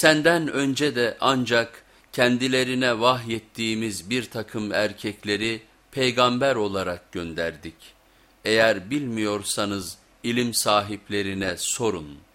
Senden önce de ancak kendilerine vahyettiğimiz bir takım erkekleri peygamber olarak gönderdik. Eğer bilmiyorsanız ilim sahiplerine sorun.''